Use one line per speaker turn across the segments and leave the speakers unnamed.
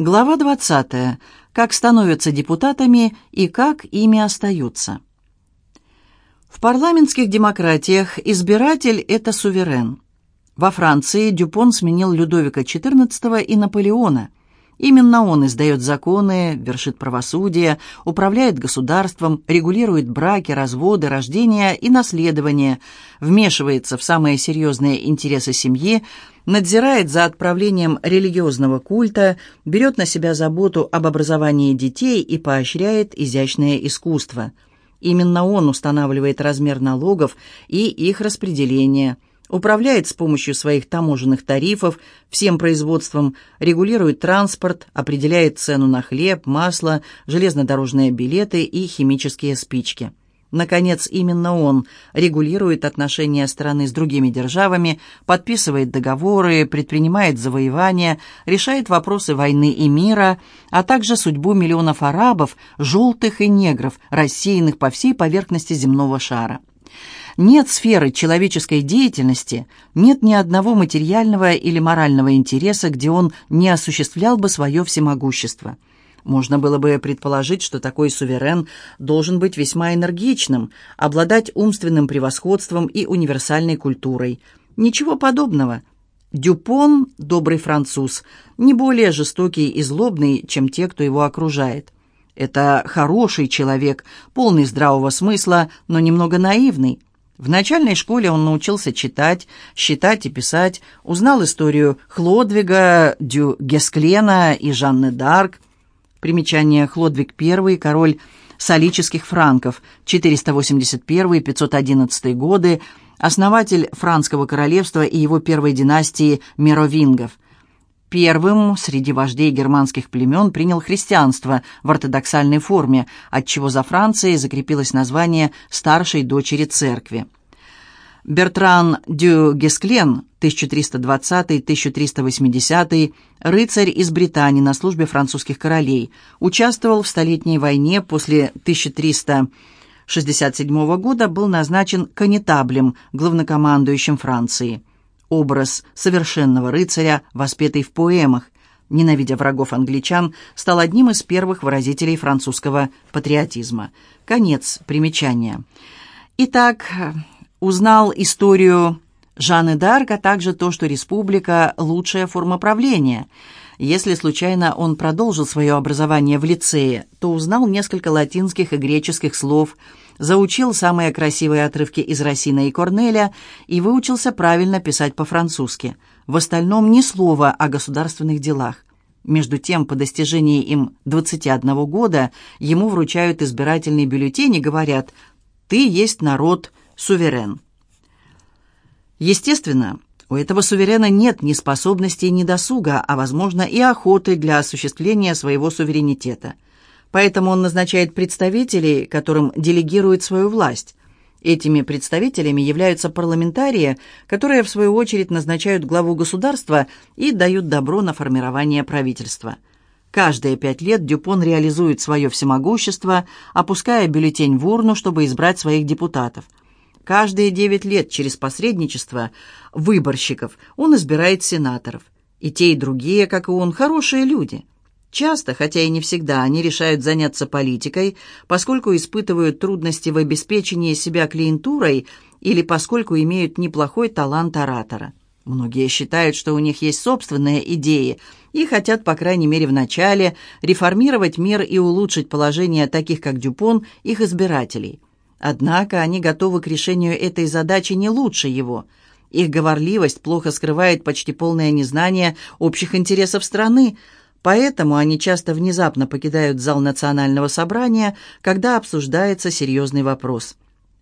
Глава 20. Как становятся депутатами и как ими остаются. В парламентских демократиях избиратель – это суверен. Во Франции Дюпон сменил Людовика XIV и Наполеона. Именно он издает законы, вершит правосудие, управляет государством, регулирует браки, разводы, рождения и наследование, вмешивается в самые серьезные интересы семьи, надзирает за отправлением религиозного культа, берет на себя заботу об образовании детей и поощряет изящное искусство. Именно он устанавливает размер налогов и их распределение – управляет с помощью своих таможенных тарифов всем производством, регулирует транспорт, определяет цену на хлеб, масло, железнодорожные билеты и химические спички. Наконец, именно он регулирует отношения страны с другими державами, подписывает договоры, предпринимает завоевания, решает вопросы войны и мира, а также судьбу миллионов арабов, желтых и негров, рассеянных по всей поверхности земного шара. Нет сферы человеческой деятельности, нет ни одного материального или морального интереса, где он не осуществлял бы свое всемогущество. Можно было бы предположить, что такой суверен должен быть весьма энергичным, обладать умственным превосходством и универсальной культурой. Ничего подобного. Дюпон – добрый француз, не более жестокий и злобный, чем те, кто его окружает. Это хороший человек, полный здравого смысла, но немного наивный. В начальной школе он научился читать, считать и писать, узнал историю Хлодвига, Дю Гесклена и Жанны Д'Арк. Примечание Хлодвиг I, король солических франков, 481-511 годы, основатель Франского королевства и его первой династии Меровингов – Первым среди вождей германских племен принял христианство в ортодоксальной форме, отчего за Францией закрепилось название старшей дочери церкви. Бертран дю Гесклен, 1320-1380, рыцарь из Британии на службе французских королей, участвовал в Столетней войне после 1367 года, был назначен конетаблем, главнокомандующим Франции образ совершенного рыцаря, воспетый в поэмах, ненавидя врагов англичан, стал одним из первых выразителей французского патриотизма. Конец примечания. Итак, узнал историю Жанны д'Арк, а также то, что республика – лучшая форма правления. Если случайно он продолжил свое образование в лицее, то узнал несколько латинских и греческих слов – заучил самые красивые отрывки из Рассина и Корнеля и выучился правильно писать по-французски. В остальном ни слова о государственных делах. Между тем, по достижении им 21 года ему вручают избирательный бюллетень и говорят «Ты есть народ, суверен». Естественно, у этого суверена нет ни способностей, ни досуга, а, возможно, и охоты для осуществления своего суверенитета – Поэтому он назначает представителей, которым делегирует свою власть. Этими представителями являются парламентарии, которые, в свою очередь, назначают главу государства и дают добро на формирование правительства. Каждые пять лет Дюпон реализует свое всемогущество, опуская бюллетень в урну, чтобы избрать своих депутатов. Каждые девять лет через посредничество выборщиков он избирает сенаторов. И те, и другие, как и он, хорошие люди – Часто, хотя и не всегда, они решают заняться политикой, поскольку испытывают трудности в обеспечении себя клиентурой или поскольку имеют неплохой талант оратора. Многие считают, что у них есть собственные идеи и хотят, по крайней мере в начале, реформировать мир и улучшить положение таких, как Дюпон, их избирателей. Однако они готовы к решению этой задачи не лучше его. Их говорливость плохо скрывает почти полное незнание общих интересов страны, Поэтому они часто внезапно покидают зал национального собрания, когда обсуждается серьезный вопрос.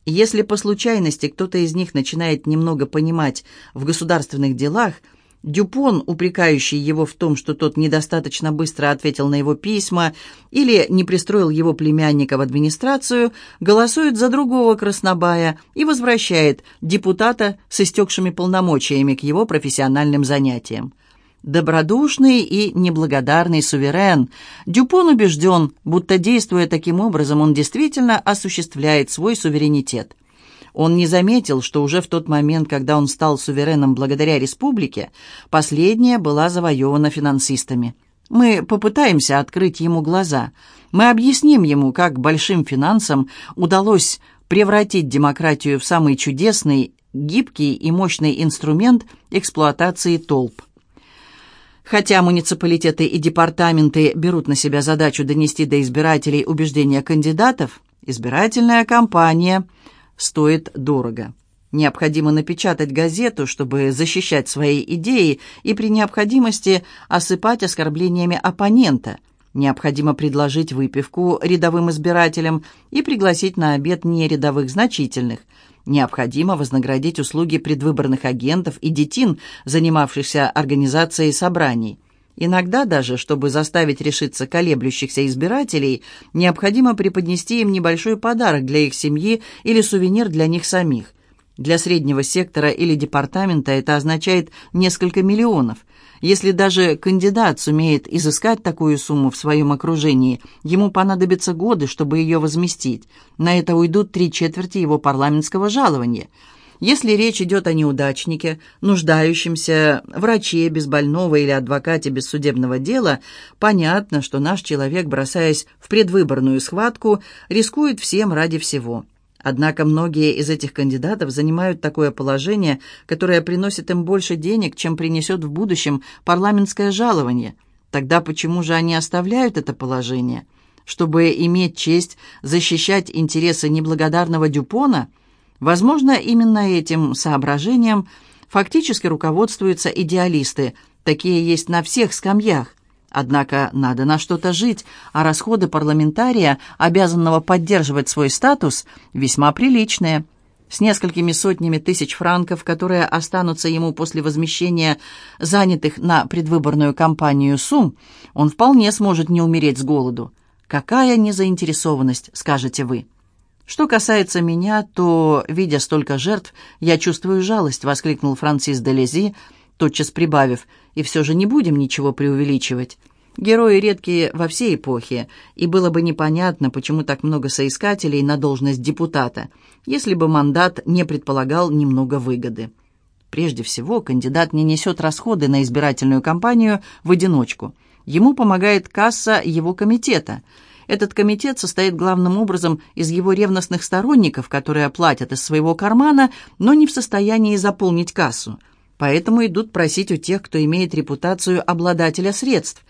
Если по случайности кто-то из них начинает немного понимать в государственных делах, Дюпон, упрекающий его в том, что тот недостаточно быстро ответил на его письма или не пристроил его племянника в администрацию, голосует за другого краснобая и возвращает депутата с истекшими полномочиями к его профессиональным занятиям добродушный и неблагодарный суверен. Дюпон убежден, будто действуя таким образом, он действительно осуществляет свой суверенитет. Он не заметил, что уже в тот момент, когда он стал сувереном благодаря республике, последняя была завоевана финансистами. Мы попытаемся открыть ему глаза. Мы объясним ему, как большим финансам удалось превратить демократию в самый чудесный, гибкий и мощный инструмент эксплуатации толп. Хотя муниципалитеты и департаменты берут на себя задачу донести до избирателей убеждения кандидатов, избирательная кампания стоит дорого. Необходимо напечатать газету, чтобы защищать свои идеи и при необходимости осыпать оскорблениями оппонента. Необходимо предложить выпивку рядовым избирателям и пригласить на обед нерядовых значительных. Необходимо вознаградить услуги предвыборных агентов и детин, занимавшихся организацией собраний. Иногда даже, чтобы заставить решиться колеблющихся избирателей, необходимо преподнести им небольшой подарок для их семьи или сувенир для них самих – для среднего сектора или департамента это означает несколько миллионов. Если даже кандидат сумеет изыскать такую сумму в своем окружении, ему понадобятся годы, чтобы ее возместить. На это уйдут три четверти его парламентского жалования. Если речь идет о неудачнике, нуждающемся враче без больного или адвокате без судебного дела, понятно, что наш человек, бросаясь в предвыборную схватку, рискует всем ради всего. Однако многие из этих кандидатов занимают такое положение, которое приносит им больше денег, чем принесет в будущем парламентское жалование. Тогда почему же они оставляют это положение? Чтобы иметь честь защищать интересы неблагодарного Дюпона? Возможно, именно этим соображением фактически руководствуются идеалисты. Такие есть на всех скамьях. Однако надо на что-то жить, а расходы парламентария, обязанного поддерживать свой статус, весьма приличные. С несколькими сотнями тысяч франков, которые останутся ему после возмещения занятых на предвыборную кампанию сумм, он вполне сможет не умереть с голоду. Какая незаинтересованность, скажете вы? Что касается меня, то, видя столько жертв, я чувствую жалость, воскликнул Франсис де Лези, тотчас прибавив, и все же не будем ничего преувеличивать. Герои редкие во всей эпохе, и было бы непонятно, почему так много соискателей на должность депутата, если бы мандат не предполагал немного выгоды. Прежде всего, кандидат не несет расходы на избирательную кампанию в одиночку. Ему помогает касса его комитета. Этот комитет состоит главным образом из его ревностных сторонников, которые платят из своего кармана, но не в состоянии заполнить кассу – поэтому идут просить у тех, кто имеет репутацию обладателя средств.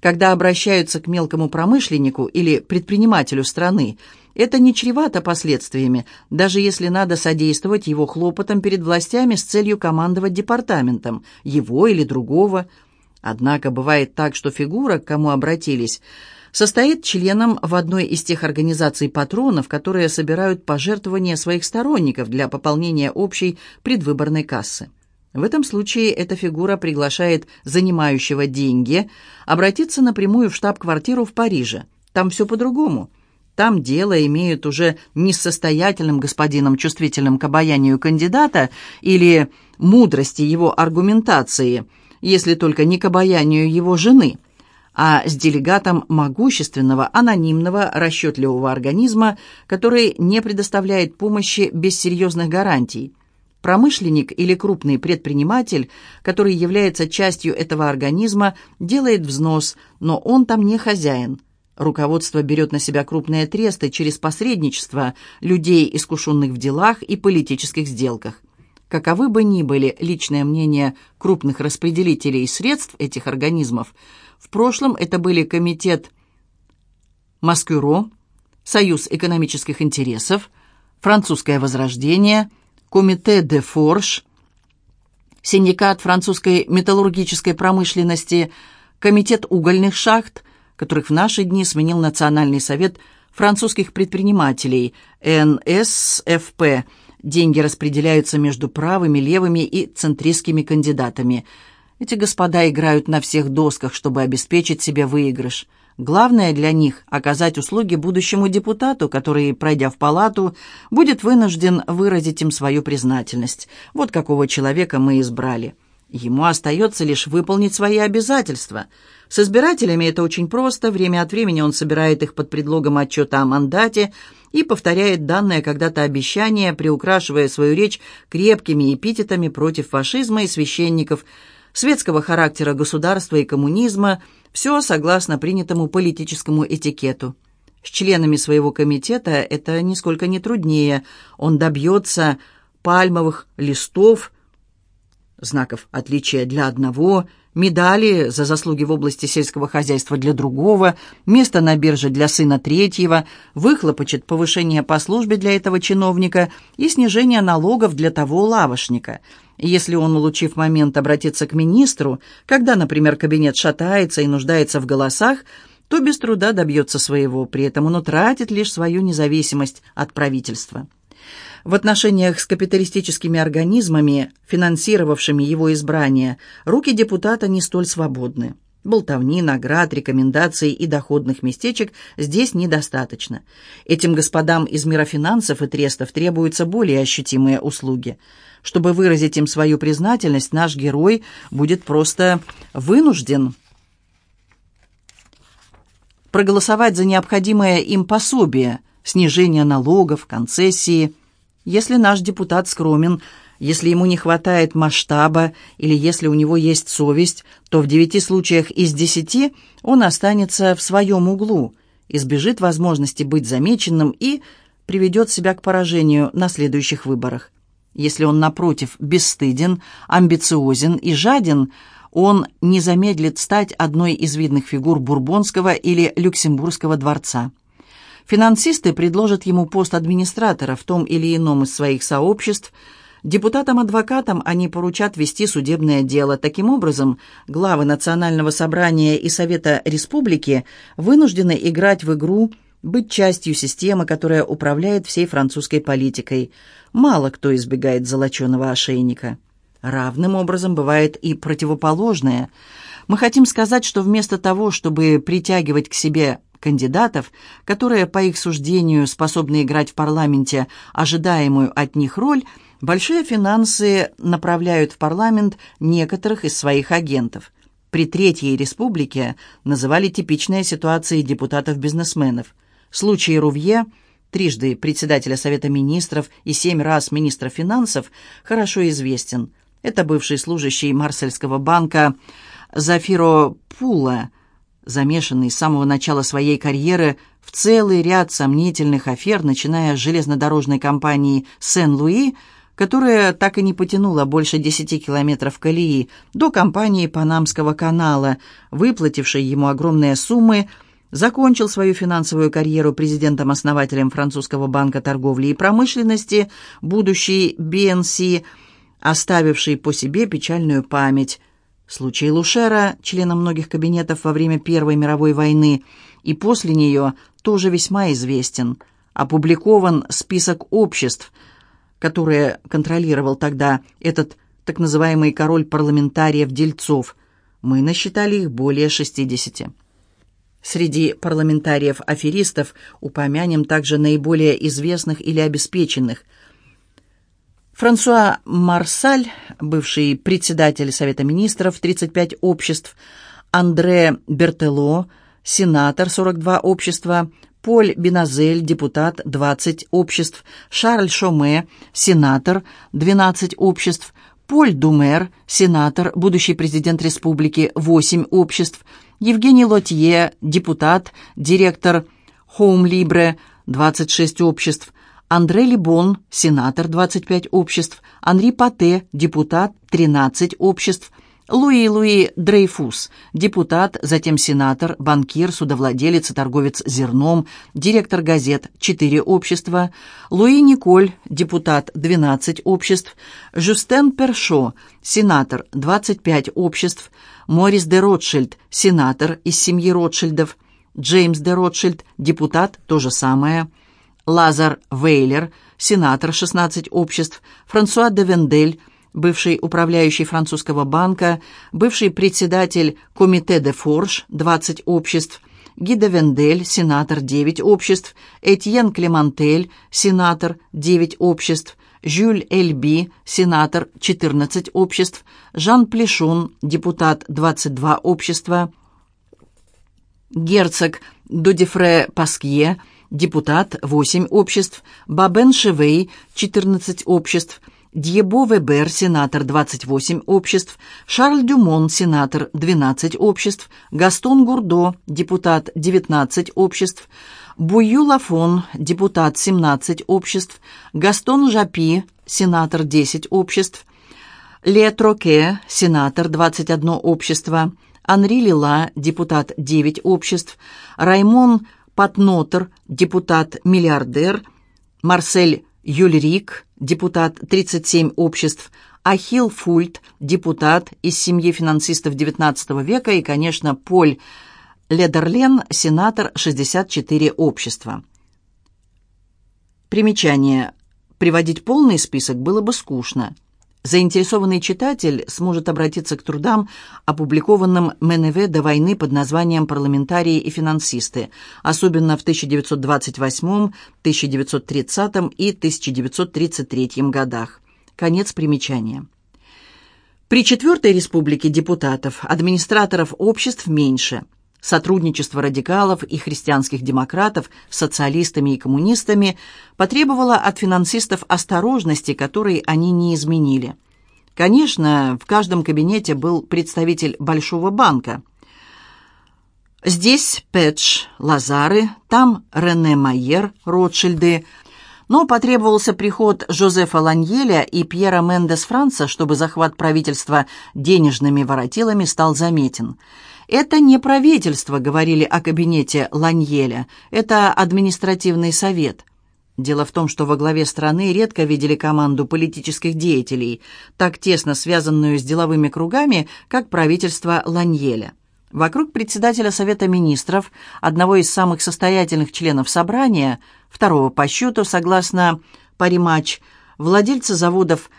Когда обращаются к мелкому промышленнику или предпринимателю страны, это не чревато последствиями, даже если надо содействовать его хлопотам перед властями с целью командовать департаментом, его или другого. Однако бывает так, что фигура, к кому обратились, состоит членом в одной из тех организаций патронов, которые собирают пожертвования своих сторонников для пополнения общей предвыборной кассы. В этом случае эта фигура приглашает занимающего деньги обратиться напрямую в штаб-квартиру в Париже. Там все по-другому. Там дело имеют уже не с состоятельным господином, чувствительным к обаянию кандидата или мудрости его аргументации, если только не к обаянию его жены, а с делегатом могущественного, анонимного, расчетливого организма, который не предоставляет помощи без серьезных гарантий – Промышленник или крупный предприниматель, который является частью этого организма, делает взнос, но он там не хозяин. Руководство берет на себя крупные тресты через посредничество людей, искушенных в делах и политических сделках. Каковы бы ни были личные мнения крупных распределителей средств этих организмов, в прошлом это были Комитет Маскюро, Союз экономических интересов, Французское возрождение – Комите де Форш, Синдикат французской металлургической промышленности, Комитет угольных шахт, которых в наши дни сменил Национальный совет французских предпринимателей, НСФП. Деньги распределяются между правыми, левыми и центристскими кандидатами. Эти господа играют на всех досках, чтобы обеспечить себе выигрыш. Главное для них – оказать услуги будущему депутату, который, пройдя в палату, будет вынужден выразить им свою признательность. Вот какого человека мы избрали. Ему остается лишь выполнить свои обязательства. С избирателями это очень просто. Время от времени он собирает их под предлогом отчета о мандате и повторяет данное когда-то обещание, приукрашивая свою речь крепкими эпитетами против фашизма и священников – светского характера государства и коммунизма, все согласно принятому политическому этикету. С членами своего комитета это нисколько не труднее. Он добьется пальмовых листов, знаков отличия для одного, медали за заслуги в области сельского хозяйства для другого, место на бирже для сына третьего, выхлопочет повышение по службе для этого чиновника и снижение налогов для того лавошника. Если он, улучив момент, обратится к министру, когда, например, кабинет шатается и нуждается в голосах, то без труда добьется своего, при этом он утратит лишь свою независимость от правительства. В отношениях с капиталистическими организмами, финансировавшими его избрание, руки депутата не столь свободны. Болтовни, наград, рекомендаций и доходных местечек здесь недостаточно. Этим господам из мира финансов и трестов требуются более ощутимые услуги. Чтобы выразить им свою признательность, наш герой будет просто вынужден проголосовать за необходимое им пособие, снижение налогов, концессии – если наш депутат скромен, если ему не хватает масштаба или если у него есть совесть, то в девяти случаях из десяти он останется в своем углу, избежит возможности быть замеченным и приведет себя к поражению на следующих выборах. Если он, напротив, бесстыден, амбициозен и жаден, он не замедлит стать одной из видных фигур Бурбонского или Люксембургского дворца. Финансисты предложат ему пост администратора в том или ином из своих сообществ. Депутатам-адвокатам они поручат вести судебное дело. Таким образом, главы Национального собрания и Совета Республики вынуждены играть в игру, быть частью системы, которая управляет всей французской политикой. Мало кто избегает золоченого ошейника. Равным образом бывает и противоположное. Мы хотим сказать, что вместо того, чтобы притягивать к себе кандидатов, которые, по их суждению, способны играть в парламенте ожидаемую от них роль, большие финансы направляют в парламент некоторых из своих агентов. При Третьей Республике называли типичные ситуации депутатов-бизнесменов. Случай Рувье, трижды председателя Совета министров и семь раз министра финансов, хорошо известен. Это бывший служащий Марсельского банка Зафиро Пула – замешанный с самого начала своей карьеры в целый ряд сомнительных афер, начиная с железнодорожной компании «Сен-Луи», которая так и не потянула больше 10 километров колеи, до компании Панамского канала, выплатившей ему огромные суммы, закончил свою финансовую карьеру президентом-основателем французского банка торговли и промышленности, будущий BNC, оставивший по себе печальную память – Случай Лушера, члена многих кабинетов во время Первой мировой войны и после нее, тоже весьма известен. Опубликован список обществ, которые контролировал тогда этот так называемый король парламентариев Дельцов. Мы насчитали их более 60. Среди парламентариев-аферистов упомянем также наиболее известных или обеспеченных – Франсуа Марсаль, бывший председатель Совета министров, 35 обществ, Андре Бертело, сенатор, 42 общества, Поль Беназель, депутат, 20 обществ, Шарль Шоме, сенатор, 12 обществ, Поль Думер, сенатор, будущий президент республики, 8 обществ, Евгений Лотье, депутат, директор Хоум Либре, 26 обществ, Андре Либон, сенатор, 25 обществ, Анри Пате, депутат, 13 обществ, Луи-Луи Дрейфус, депутат, затем сенатор, банкир, судовладелец и торговец зерном, директор газет, 4 общества, Луи Николь, депутат, 12 обществ, Жюстен Першо, сенатор, 25 обществ, Морис де Ротшильд, сенатор из семьи Ротшильдов, Джеймс де Ротшильд, депутат, то же самое, Лазар Вейлер, сенатор, 16 обществ, Франсуа де Вендель, бывший управляющий французского банка, бывший председатель Комите де Форж, 20 обществ, Ги де Вендель, сенатор, 9 обществ, Этьен Клемантель, сенатор, 9 обществ, Жюль Эльби, сенатор, 14 обществ, Жан Плешун, депутат, 22 общества, герцог Додифре Паскье, депутат, 8 обществ, Бабен Шевей, 14 обществ, Дьебо Вебер, сенатор, 28 обществ, Шарль Дюмон, сенатор, 12 обществ, Гастон Гурдо, депутат, 19 обществ, Бую Лафон, депутат, 17 обществ, Гастон Жапи, сенатор, 10 обществ, Ле Троке, сенатор, 21 общество, Анри Лила, депутат, 9 обществ, Раймон Патнотер, депутат-миллиардер, Марсель Юльрик, депутат 37 обществ, Ахилл Фульт, депутат из семьи финансистов XIX века и, конечно, Поль Ледерлен, сенатор 64 общества. Примечание. Приводить полный список было бы скучно. Заинтересованный читатель сможет обратиться к трудам, опубликованным МНВ до войны под названием «Парламентарии и финансисты», особенно в 1928, 1930 и 1933 годах. Конец примечания. При Четвертой Республике депутатов, администраторов обществ меньше – Сотрудничество радикалов и христианских демократов с социалистами и коммунистами потребовало от финансистов осторожности, которой они не изменили. Конечно, в каждом кабинете был представитель Большого банка. Здесь Пэтч, Лазары, там Рене Майер, Ротшильды, но потребовался приход Жозефа Ланьеля и Пьера Мендес Франца, чтобы захват правительства денежными воротилами стал заметен – «Это не правительство», — говорили о кабинете Ланьеля, «это административный совет». Дело в том, что во главе страны редко видели команду политических деятелей, так тесно связанную с деловыми кругами, как правительство Ланьеля. Вокруг председателя Совета министров, одного из самых состоятельных членов собрания, второго по счету, согласно Паримач, владельцы заводов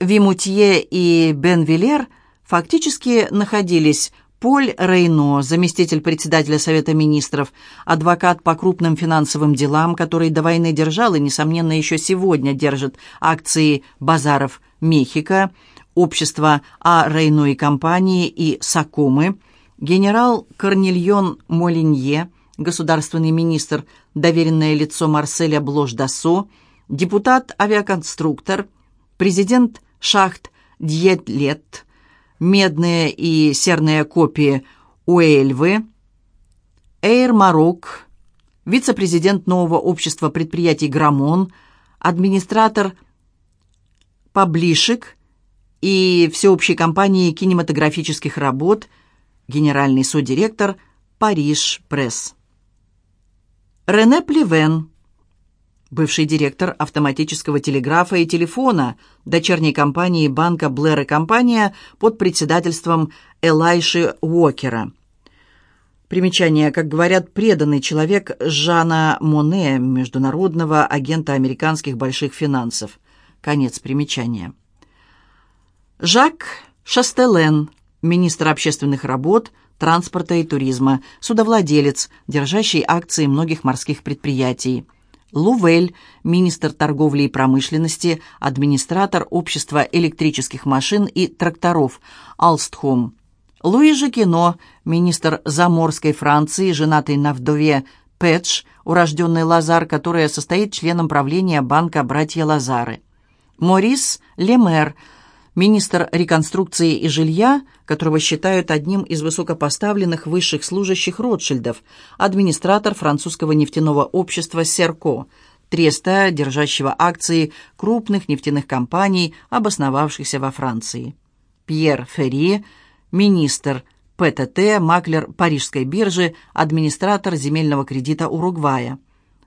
Вимутье и Бенвилер фактически находились Поль Рейно, заместитель председателя Совета министров, адвокат по крупным финансовым делам, который до войны держал и, несомненно, еще сегодня держит акции базаров Мехико, общества А. Рейно и компании и Сакумы, генерал Корнильон Молинье, государственный министр, доверенное лицо Марселя Блож-Дасо, депутат-авиаконструктор, президент шахт Дьетлет, медные и серные копии Уэльвы, Эйр Марок, вице-президент нового общества предприятий «Грамон», администратор Паблишек и всеобщей компании кинематографических работ, генеральный содиректор «Париж Пресс». Рене Плевен, бывший директор автоматического телеграфа и телефона, дочерней компании банка Блэр и компания под председательством Элайши Уокера. Примечание, как говорят, преданный человек Жана Моне, международного агента американских больших финансов. Конец примечания. Жак Шастелен, министр общественных работ, транспорта и туризма, судовладелец, держащий акции многих морских предприятий. Лувель, министр торговли и промышленности, администратор общества электрических машин и тракторов, Алстхом. Луи Жакино, министр заморской Франции, женатый на вдове Пэтч, урожденный Лазар, которая состоит членом правления банка «Братья Лазары». Морис Лемер, министр реконструкции и жилья, которого считают одним из высокопоставленных высших служащих Ротшильдов, администратор французского нефтяного общества «Серко», треста, держащего акции крупных нефтяных компаний, обосновавшихся во Франции. Пьер Ферри, министр ПТТ, маклер Парижской биржи, администратор земельного кредита Уругвая,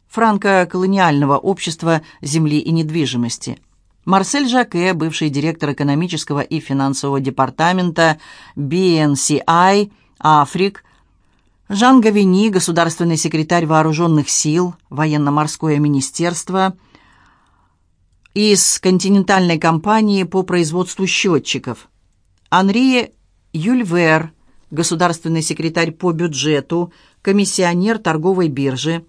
франко-колониального общества земли и недвижимости – Марсель Жаке, бывший директор экономического и финансового департамента BNCI, Африк, Жан Гавини, государственный секретарь вооруженных сил, военно-морское министерство, из континентальной компании по производству счетчиков, Анри Юльвер, государственный секретарь по бюджету, комиссионер торговой биржи,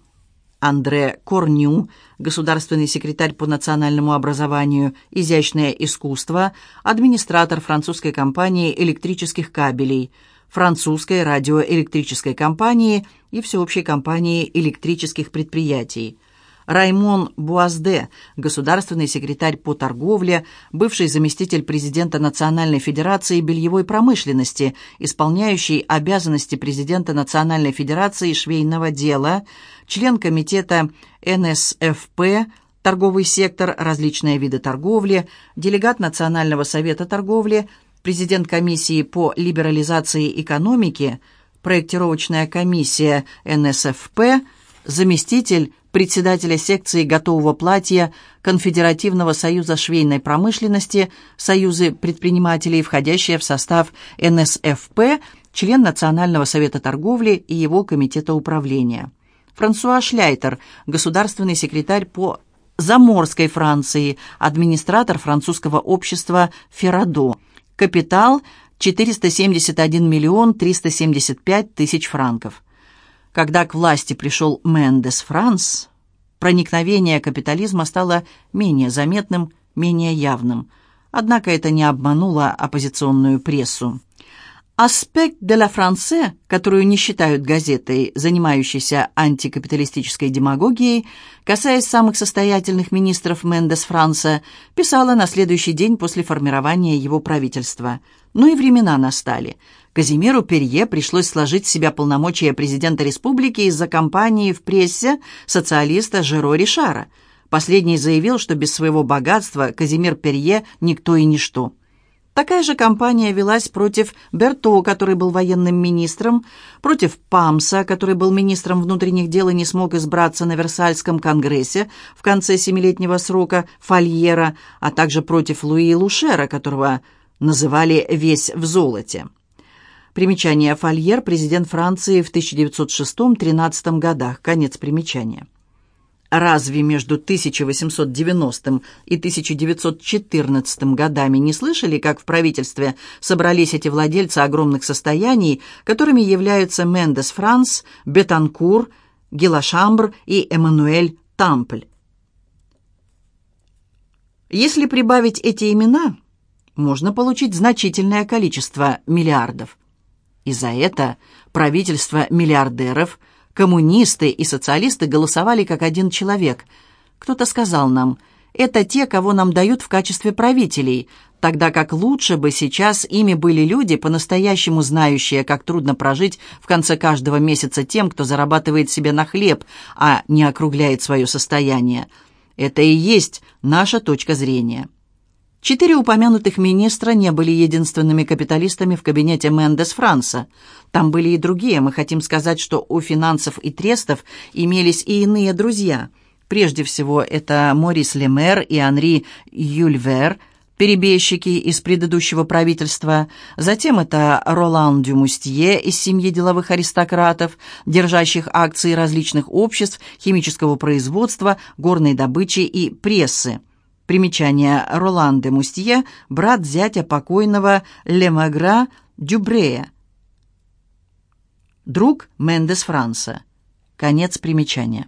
Андре Корню, государственный секретарь по национальному образованию, изящное искусство, администратор французской компании электрических кабелей, французской радиоэлектрической компании и всеобщей компании электрических предприятий. Раймон Буазде, государственный секретарь по торговле, бывший заместитель президента Национальной Федерации бельевой промышленности, исполняющий обязанности президента Национальной Федерации швейного дела, член комитета НСФП, торговый сектор, различные виды торговли, делегат Национального совета торговли, президент комиссии по либерализации экономики, проектировочная комиссия НСФП, заместитель председателя секции готового платья Конфедеративного союза швейной промышленности, союзы предпринимателей, входящие в состав НСФП, член Национального совета торговли и его комитета управления. Франсуа Шляйтер, государственный секретарь по Заморской Франции, администратор французского общества «Феррадо». Капитал – 471 миллион 375 тысяч франков. Когда к власти пришел Мендес Франс, проникновение капитализма стало менее заметным, менее явным. Однако это не обмануло оппозиционную прессу. Аспект де ла Франце, которую не считают газетой, занимающейся антикапиталистической демагогией, касаясь самых состоятельных министров Мендес Франса, писала на следующий день после формирования его правительства. Но и времена настали. Казимиру Перье пришлось сложить с себя полномочия президента республики из-за кампании в прессе социалиста Жеро Ришара. Последний заявил, что без своего богатства Казимир Перье никто и ничто. Такая же кампания велась против Берто, который был военным министром, против Памса, который был министром внутренних дел и не смог избраться на Версальском конгрессе в конце семилетнего срока Фольера, а также против Луи Лушера, которого называли «весь в золоте». Примечание Фольер, президент Франции в 1906-13 годах. Конец примечания. Разве между 1890 и 1914 годами не слышали, как в правительстве собрались эти владельцы огромных состояний, которыми являются Мендес Франс, Бетанкур, Гилашамбр и Эммануэль Тампль? Если прибавить эти имена, можно получить значительное количество миллиардов. И за это правительство миллиардеров – Коммунисты и социалисты голосовали как один человек. Кто-то сказал нам, это те, кого нам дают в качестве правителей, тогда как лучше бы сейчас ими были люди, по-настоящему знающие, как трудно прожить в конце каждого месяца тем, кто зарабатывает себе на хлеб, а не округляет свое состояние. Это и есть наша точка зрения. Четыре упомянутых министра не были единственными капиталистами в кабинете Мендес Франса. Там были и другие. Мы хотим сказать, что у финансов и трестов имелись и иные друзья. Прежде всего, это Морис Лемер и Анри Юльвер, перебежчики из предыдущего правительства. Затем это Ролан Дюмустье из семьи деловых аристократов, держащих акции различных обществ, химического производства, горной добычи и прессы. Примечание Ролан де Мустье, брат зятя покойного Лемагра Дюбрея. Друг Мендес Франса. Конец примечания.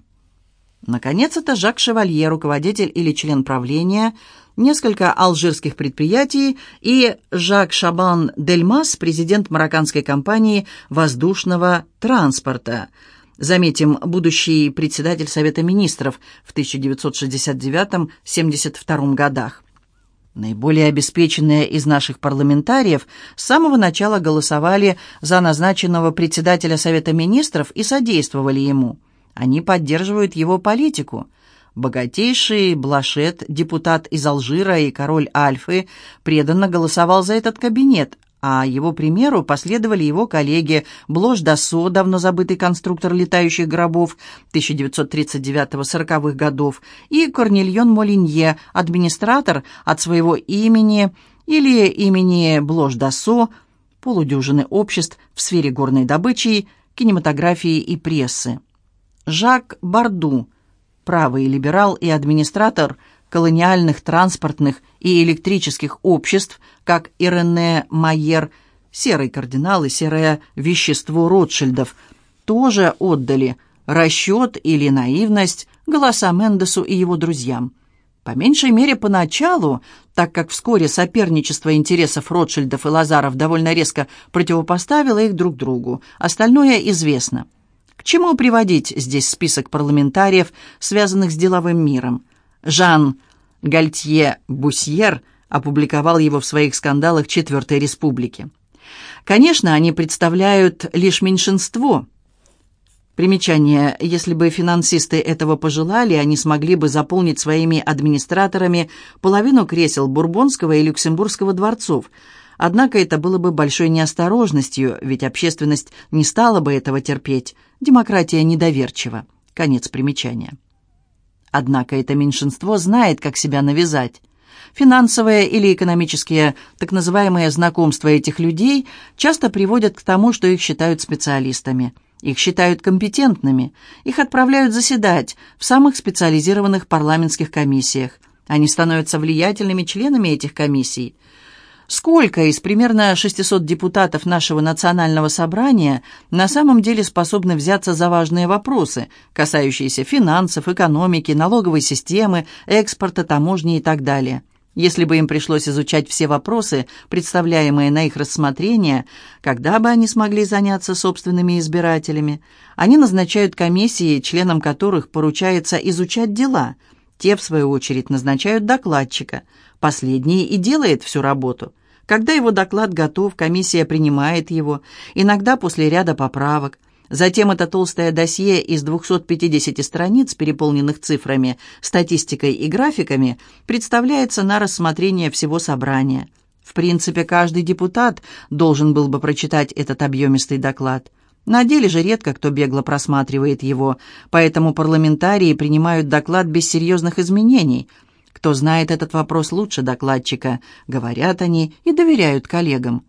Наконец, это Жак Шевалье, руководитель или член правления, несколько алжирских предприятий и Жак Шабан Дельмас, президент марокканской компании воздушного транспорта – Заметим, будущий председатель Совета министров в 1969-72 годах. Наиболее обеспеченные из наших парламентариев с самого начала голосовали за назначенного председателя Совета министров и содействовали ему. Они поддерживают его политику. Богатейший Блашет, депутат из Алжира и король Альфы, преданно голосовал за этот кабинет, а его примеру последовали его коллеги Блош Дасо, давно забытый конструктор летающих гробов 1939-40-х годов, и Корнильон Молинье, администратор от своего имени или имени Блош Дасо, полудюжины обществ в сфере горной добычи, кинематографии и прессы. Жак Барду, правый либерал и администратор – колониальных транспортных и электрических обществ, как Ирене Майер, серый кардинал и серое вещество Ротшильдов, тоже отдали расчет или наивность голоса Мендесу и его друзьям. По меньшей мере поначалу, так как вскоре соперничество интересов Ротшильдов и Лазаров довольно резко противопоставило их друг другу. Остальное известно. К чему приводить здесь список парламентариев, связанных с деловым миром? Жан Гальтье Бусьер опубликовал его в своих скандалах Четвертой Республики. Конечно, они представляют лишь меньшинство. Примечание. Если бы финансисты этого пожелали, они смогли бы заполнить своими администраторами половину кресел Бурбонского и Люксембургского дворцов. Однако это было бы большой неосторожностью, ведь общественность не стала бы этого терпеть. Демократия недоверчива. Конец примечания. Однако это меньшинство знает, как себя навязать. Финансовые или экономические так называемые знакомства этих людей часто приводят к тому, что их считают специалистами. Их считают компетентными. Их отправляют заседать в самых специализированных парламентских комиссиях. Они становятся влиятельными членами этих комиссий. Сколько из примерно 600 депутатов нашего национального собрания на самом деле способны взяться за важные вопросы, касающиеся финансов, экономики, налоговой системы, экспорта, таможни и так далее? Если бы им пришлось изучать все вопросы, представляемые на их рассмотрение, когда бы они смогли заняться собственными избирателями? Они назначают комиссии, членам которых поручается изучать дела. Те, в свою очередь, назначают докладчика. Последний и делает всю работу. Когда его доклад готов, комиссия принимает его, иногда после ряда поправок. Затем это толстое досье из 250 страниц, переполненных цифрами, статистикой и графиками, представляется на рассмотрение всего собрания. В принципе, каждый депутат должен был бы прочитать этот объемистый доклад. На деле же редко кто бегло просматривает его, поэтому парламентарии принимают доклад без серьезных изменений. Кто знает этот вопрос лучше докладчика, говорят они и доверяют коллегам.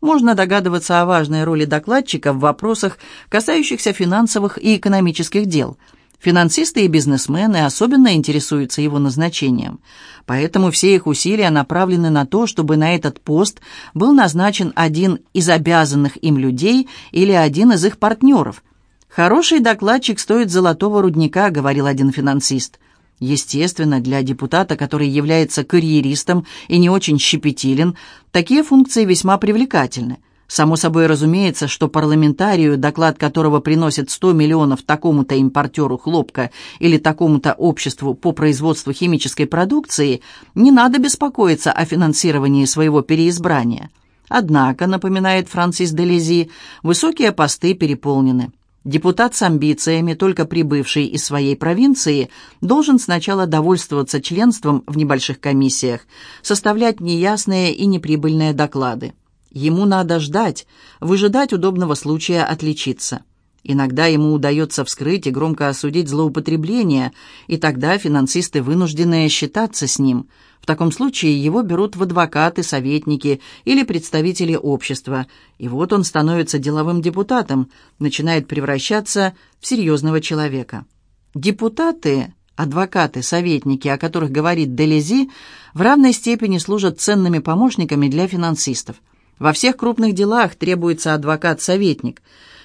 Можно догадываться о важной роли докладчика в вопросах, касающихся финансовых и экономических дел. Финансисты и бизнесмены особенно интересуются его назначением. Поэтому все их усилия направлены на то, чтобы на этот пост был назначен один из обязанных им людей или один из их партнеров. «Хороший докладчик стоит золотого рудника», — говорил один финансист. Естественно, для депутата, который является карьеристом и не очень щепетилен, такие функции весьма привлекательны. Само собой разумеется, что парламентарию, доклад которого приносит 100 миллионов такому-то импортеру хлопка или такому-то обществу по производству химической продукции, не надо беспокоиться о финансировании своего переизбрания. Однако, напоминает Франсис Делези, высокие посты переполнены. Депутат с амбициями, только прибывший из своей провинции, должен сначала довольствоваться членством в небольших комиссиях, составлять неясные и неприбыльные доклады. Ему надо ждать, выжидать удобного случая отличиться. Иногда ему удается вскрыть и громко осудить злоупотребление, и тогда финансисты вынуждены считаться с ним – в таком случае его берут в адвокаты, советники или представители общества, и вот он становится деловым депутатом, начинает превращаться в серьезного человека. Депутаты, адвокаты, советники, о которых говорит Делези, в равной степени служат ценными помощниками для финансистов. Во всех крупных делах требуется адвокат-советник.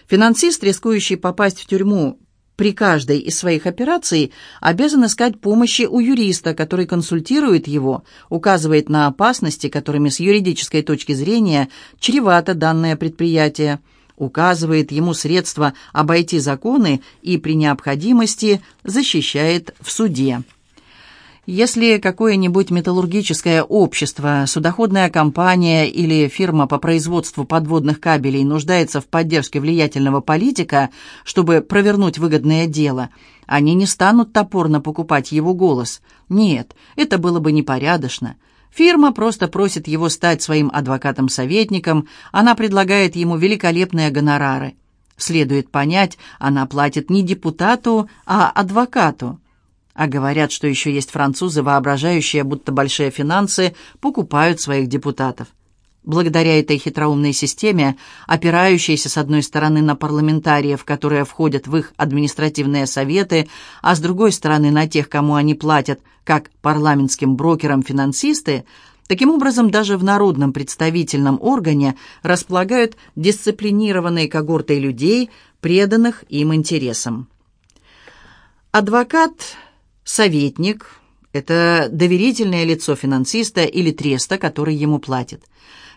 Финансист, рискующий попасть в тюрьму при каждой из своих операций обязан искать помощи у юриста, который консультирует его, указывает на опасности, которыми с юридической точки зрения чревато данное предприятие, указывает ему средства обойти законы и при необходимости защищает в суде. Если какое-нибудь металлургическое общество, судоходная компания или фирма по производству подводных кабелей нуждается в поддержке влиятельного политика, чтобы провернуть выгодное дело, они не станут топорно покупать его голос. Нет, это было бы непорядочно. Фирма просто просит его стать своим адвокатом-советником, она предлагает ему великолепные гонорары. Следует понять, она платит не депутату, а адвокату. А говорят, что еще есть французы, воображающие, будто большие финансы покупают своих депутатов. Благодаря этой хитроумной системе, опирающейся с одной стороны на парламентариев, которые входят в их административные советы, а с другой стороны на тех, кому они платят, как парламентским брокерам финансисты, таким образом даже в народном представительном органе располагают дисциплинированной когортой людей, преданных им интересам. Адвокат Советник – это доверительное лицо финансиста или треста, который ему платит.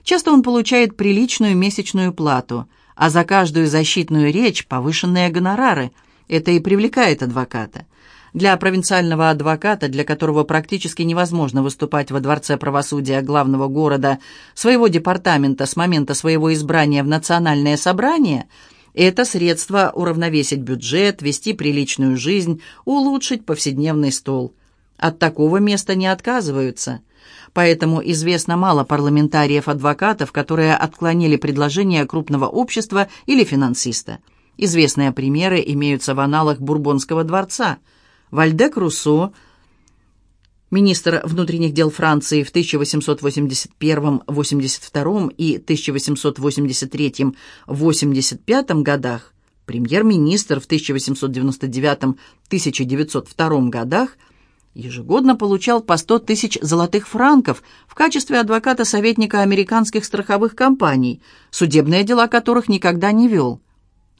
Часто он получает приличную месячную плату, а за каждую защитную речь повышенные гонорары. Это и привлекает адвоката. Для провинциального адвоката, для которого практически невозможно выступать во Дворце правосудия главного города своего департамента с момента своего избрания в национальное собрание, это средство уравновесить бюджет, вести приличную жизнь, улучшить повседневный стол. От такого места не отказываются. Поэтому известно мало парламентариев-адвокатов, которые отклонили предложение крупного общества или финансиста. Известные примеры имеются в аналах Бурбонского дворца – Вальдек Руссо, министр внутренних дел Франции в 1881-82 и 1883-85 годах, премьер-министр в 1899-1902 годах, ежегодно получал по 100 тысяч золотых франков в качестве адвоката-советника американских страховых компаний, судебные дела которых никогда не вел.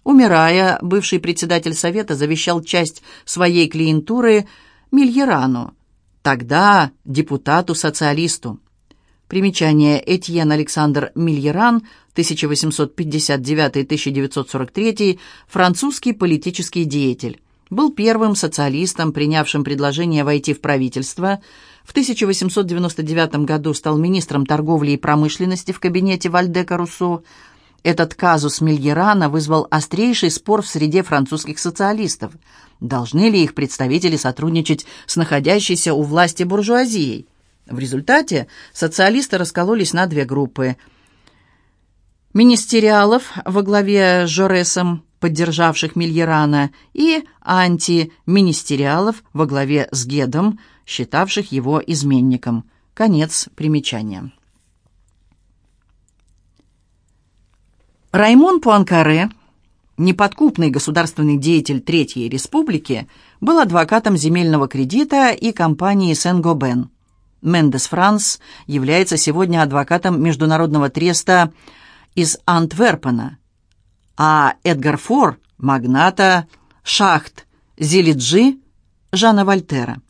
Умирая, бывший председатель совета завещал часть своей клиентуры Мильерану, тогда депутату-социалисту. Примечание Этьен Александр Мильеран, 1859-1943, французский политический деятель. Был первым социалистом, принявшим предложение войти в правительство. В 1899 году стал министром торговли и промышленности в кабинете Вальдека Руссо. Этот казус Мильерана вызвал острейший спор в среде французских социалистов. Должны ли их представители сотрудничать с находящейся у власти буржуазией? В результате социалисты раскололись на две группы. Министериалов во главе с Жоресом, поддержавших Мильерана, и антиминистериалов во главе с Гедом, считавших его изменником. Конец примечания. Раймон Пуанкаре, неподкупный государственный деятель Третьей Республики, был адвокатом земельного кредита и компании Сен-Гобен. Мендес Франс является сегодня адвокатом Международного треста из Антверпена, а Эдгар Фор – магната шахт Зелиджи Жана Вольтера.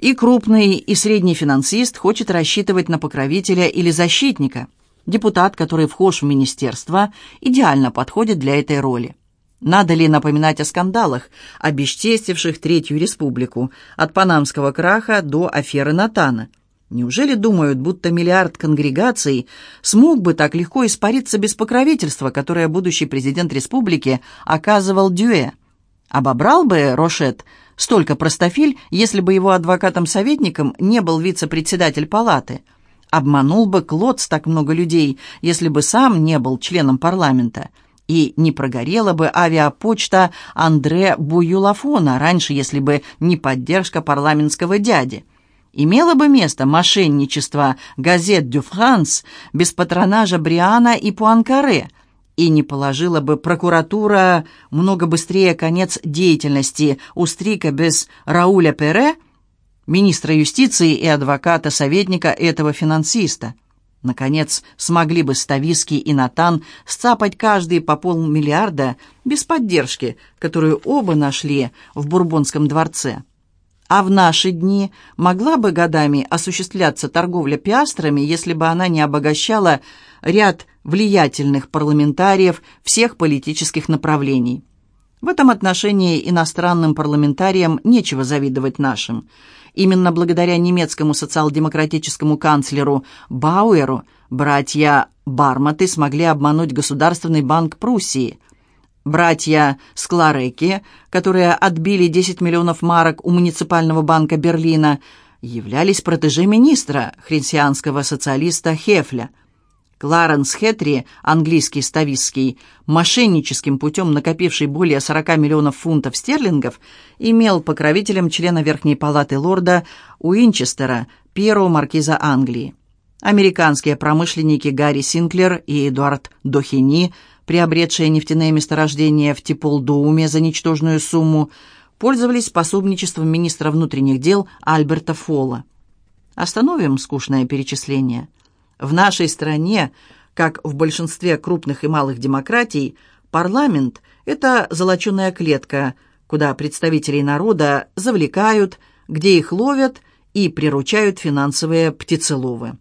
И крупный, и средний финансист хочет рассчитывать на покровителя или защитника – Депутат, который вхож в министерство, идеально подходит для этой роли. Надо ли напоминать о скандалах, обесчестивших Третью Республику, от панамского краха до аферы Натана? Неужели думают, будто миллиард конгрегаций смог бы так легко испариться без покровительства, которое будущий президент республики оказывал Дюэ? Обобрал бы Рошет столько простофиль, если бы его адвокатом-советником не был вице-председатель палаты – обманул бы Клодс так много людей, если бы сам не был членом парламента. И не прогорела бы авиапочта Андре Буюлафона раньше, если бы не поддержка парламентского дяди. Имело бы место мошенничество газет «Дю Франс» без патронажа Бриана и Пуанкаре, и не положила бы прокуратура много быстрее конец деятельности Устрика без Рауля Пере – министра юстиции и адвоката-советника этого финансиста. Наконец, смогли бы Ставиский и Натан сцапать каждый по полмиллиарда без поддержки, которую оба нашли в Бурбонском дворце. А в наши дни могла бы годами осуществляться торговля пиастрами, если бы она не обогащала ряд влиятельных парламентариев всех политических направлений. В этом отношении иностранным парламентариям нечего завидовать нашим. Именно благодаря немецкому социал-демократическому канцлеру Бауэру братья Барматы смогли обмануть Государственный банк Пруссии. Братья Склареки, которые отбили 10 миллионов марок у муниципального банка Берлина, являлись протеже министра, христианского социалиста Хефля – Кларенс Хетри, английский ставистский, мошенническим путем накопивший более 40 миллионов фунтов стерлингов, имел покровителем члена Верхней палаты лорда Уинчестера, первого маркиза Англии. Американские промышленники Гарри Синклер и Эдуард Дохини, приобретшие нефтяные месторождения в Типолдоуме за ничтожную сумму, пользовались способничеством министра внутренних дел Альберта Фола. Остановим скучное перечисление – в нашей стране, как в большинстве крупных и малых демократий, парламент – это золоченая клетка, куда представителей народа завлекают, где их ловят и приручают финансовые птицеловы.